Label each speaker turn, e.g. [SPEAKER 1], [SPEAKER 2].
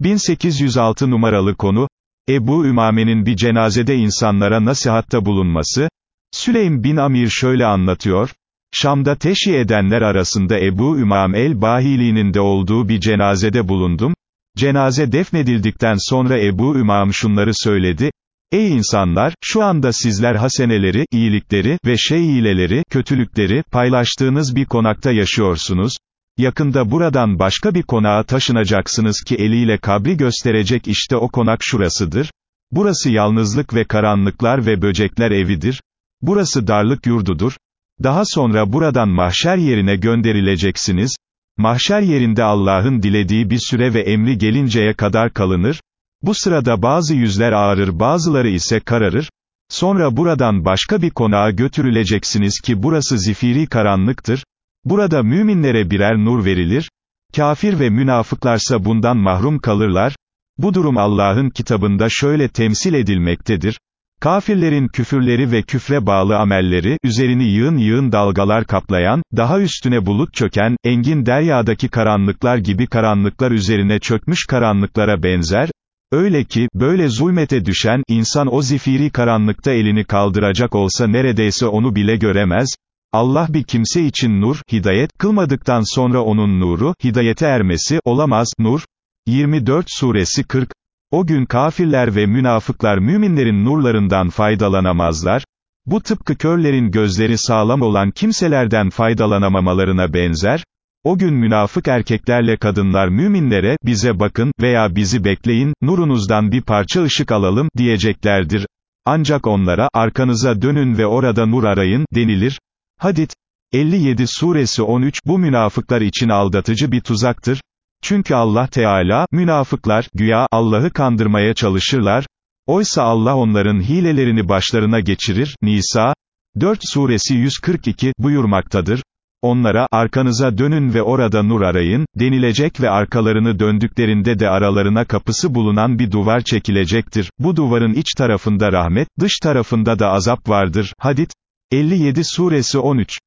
[SPEAKER 1] 1806 numaralı konu, Ebu Ümame'nin bir cenazede insanlara nasihatta bulunması, Süleym bin Amir şöyle anlatıyor, Şam'da teşhi edenler arasında Ebu Ümam el-Bahili'nin de olduğu bir cenazede bulundum, cenaze defnedildikten sonra Ebu Ümam şunları söyledi, Ey insanlar, şu anda sizler haseneleri, iyilikleri ve şeyileleri, kötülükleri, paylaştığınız bir konakta yaşıyorsunuz, Yakında buradan başka bir konağa taşınacaksınız ki eliyle kabri gösterecek işte o konak şurasıdır. Burası yalnızlık ve karanlıklar ve böcekler evidir. Burası darlık yurdudur. Daha sonra buradan mahşer yerine gönderileceksiniz. Mahşer yerinde Allah'ın dilediği bir süre ve emri gelinceye kadar kalınır. Bu sırada bazı yüzler ağrır bazıları ise kararır. Sonra buradan başka bir konağa götürüleceksiniz ki burası zifiri karanlıktır. Burada müminlere birer nur verilir, kafir ve münafıklarsa bundan mahrum kalırlar, bu durum Allah'ın kitabında şöyle temsil edilmektedir, Kafirlerin küfürleri ve küfre bağlı amelleri, üzerini yığın yığın dalgalar kaplayan, daha üstüne bulut çöken, engin deryadaki karanlıklar gibi karanlıklar üzerine çökmüş karanlıklara benzer, öyle ki, böyle zulmete düşen, insan o zifiri karanlıkta elini kaldıracak olsa neredeyse onu bile göremez, Allah bir kimse için nur, hidayet, kılmadıktan sonra onun nuru, hidayete ermesi, olamaz, nur, 24 suresi 40, o gün kafirler ve münafıklar müminlerin nurlarından faydalanamazlar, bu tıpkı körlerin gözleri sağlam olan kimselerden faydalanamamalarına benzer, o gün münafık erkeklerle kadınlar müminlere, bize bakın, veya bizi bekleyin, nurunuzdan bir parça ışık alalım, diyeceklerdir. Ancak onlara, arkanıza dönün ve orada nur arayın, denilir, Hadid, 57 suresi 13, bu münafıklar için aldatıcı bir tuzaktır. Çünkü Allah Teala, münafıklar, güya, Allah'ı kandırmaya çalışırlar, oysa Allah onların hilelerini başlarına geçirir, Nisa, 4 suresi 142, buyurmaktadır. Onlara, arkanıza dönün ve orada nur arayın, denilecek ve arkalarını döndüklerinde de aralarına kapısı bulunan bir duvar çekilecektir. Bu duvarın iç tarafında rahmet, dış tarafında da azap vardır. Hadid, 57 suresi 13